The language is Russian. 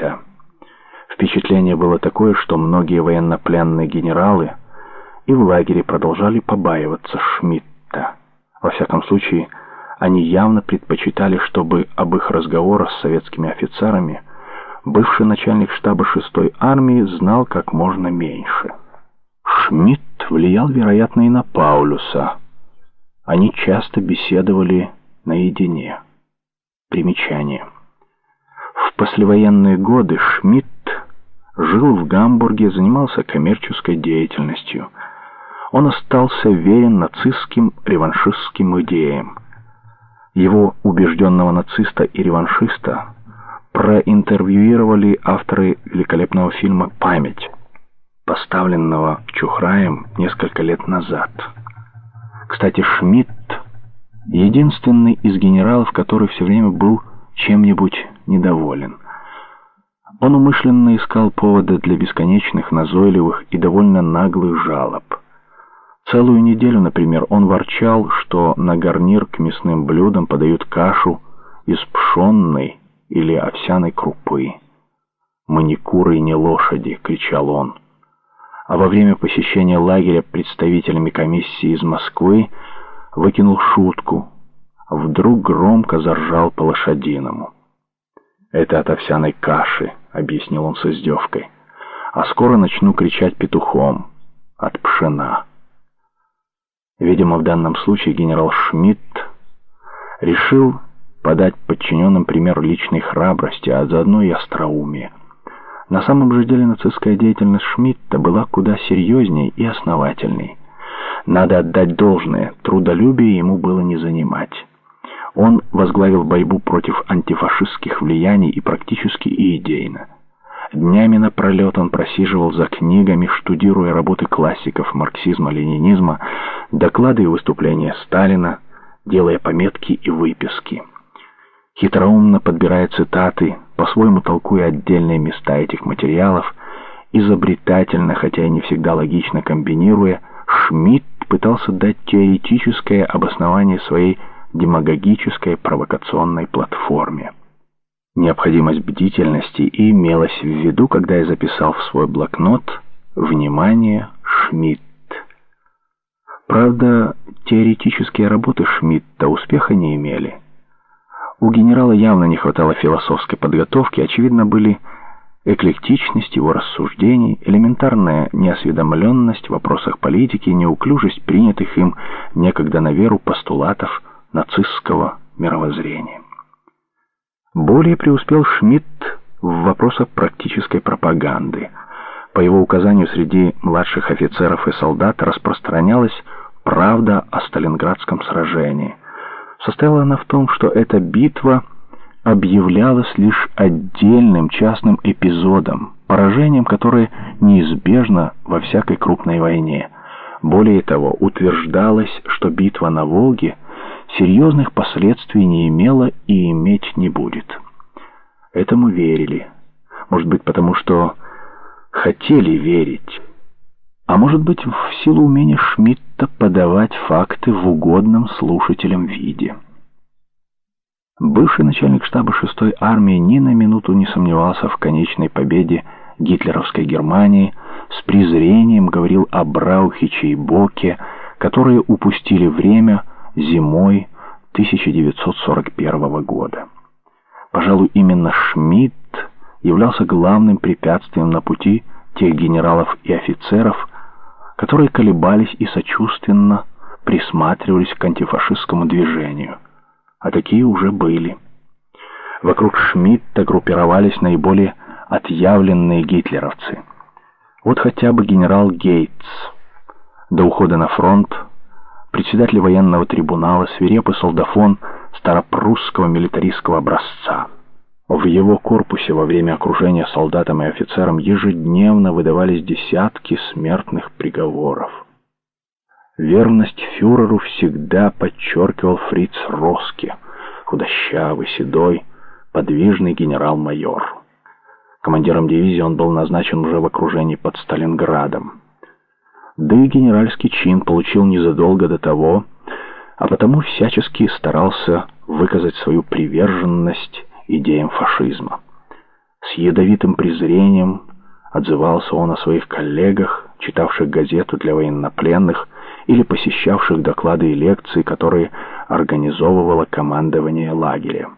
Шмидта. Впечатление было такое, что многие военнопленные генералы и в лагере продолжали побаиваться Шмидта. Во всяком случае, они явно предпочитали, чтобы об их разговорах с советскими офицерами бывший начальник штаба 6-й армии знал как можно меньше. Шмидт влиял, вероятно, и на Паулюса. Они часто беседовали наедине. Примечание. Послевоенные годы Шмидт жил в Гамбурге, занимался коммерческой деятельностью. Он остался верен нацистским реваншистским идеям. Его убежденного нациста и реваншиста проинтервьюировали авторы великолепного фильма «Память», поставленного Чухраем несколько лет назад. Кстати, Шмидт — единственный из генералов, который все время был чем-нибудь недоволен. Он умышленно искал поводы для бесконечных, назойливых и довольно наглых жалоб. Целую неделю, например, он ворчал, что на гарнир к мясным блюдам подают кашу из пшенной или овсяной крупы. «Мы не куры не лошади!» — кричал он. А во время посещения лагеря представителями комиссии из Москвы выкинул шутку. Вдруг громко заржал по лошадиному. «Это от овсяной каши», — объяснил он с издевкой. «А скоро начну кричать петухом. От пшена». Видимо, в данном случае генерал Шмидт решил подать подчиненным пример личной храбрости, а заодно и остроумия. На самом же деле нацистская деятельность Шмидта была куда серьезнее и основательней. Надо отдать должное, трудолюбие ему было не занимать. Он возглавил борьбу против антифашистских влияний и практически и идейно. Днями напролет он просиживал за книгами, штудируя работы классиков марксизма-ленинизма, доклады и выступления Сталина, делая пометки и выписки. Хитроумно подбирая цитаты, по-своему толкуя отдельные места этих материалов, изобретательно, хотя и не всегда логично комбинируя, Шмидт пытался дать теоретическое обоснование своей демагогической провокационной платформе. Необходимость бдительности и имелась в виду, когда я записал в свой блокнот «Внимание, Шмидт». Правда, теоретические работы Шмидта успеха не имели. У генерала явно не хватало философской подготовки, очевидно, были эклектичность его рассуждений, элементарная неосведомленность в вопросах политики, неуклюжесть принятых им некогда на веру постулатов нацистского мировоззрения. Более преуспел Шмидт в вопросах практической пропаганды. По его указанию среди младших офицеров и солдат распространялась правда о Сталинградском сражении. Состояла она в том, что эта битва объявлялась лишь отдельным частным эпизодом, поражением, которое неизбежно во всякой крупной войне. Более того, утверждалось, что битва на Волге – серьезных последствий не имела и иметь не будет. Этому верили. Может быть, потому что хотели верить. А может быть, в силу умения Шмидта подавать факты в угодном слушателям виде. Бывший начальник штаба 6-й армии ни на минуту не сомневался в конечной победе гитлеровской Германии, с презрением говорил о Браухиче и Боке, которые упустили время, зимой 1941 года. Пожалуй, именно Шмидт являлся главным препятствием на пути тех генералов и офицеров, которые колебались и сочувственно присматривались к антифашистскому движению. А такие уже были. Вокруг Шмидта группировались наиболее отъявленные гитлеровцы. Вот хотя бы генерал Гейтс. До ухода на фронт председатель военного трибунала, свирепый солдафон старопрусского милитаристского образца. В его корпусе во время окружения солдатам и офицерам ежедневно выдавались десятки смертных приговоров. Верность фюреру всегда подчеркивал фриц Роске, худощавый, седой, подвижный генерал-майор. Командиром дивизии он был назначен уже в окружении под Сталинградом да и генеральский чин получил незадолго до того, а потому всячески старался выказать свою приверженность идеям фашизма. С ядовитым презрением отзывался он о своих коллегах, читавших газету для военнопленных или посещавших доклады и лекции, которые организовывало командование лагеря.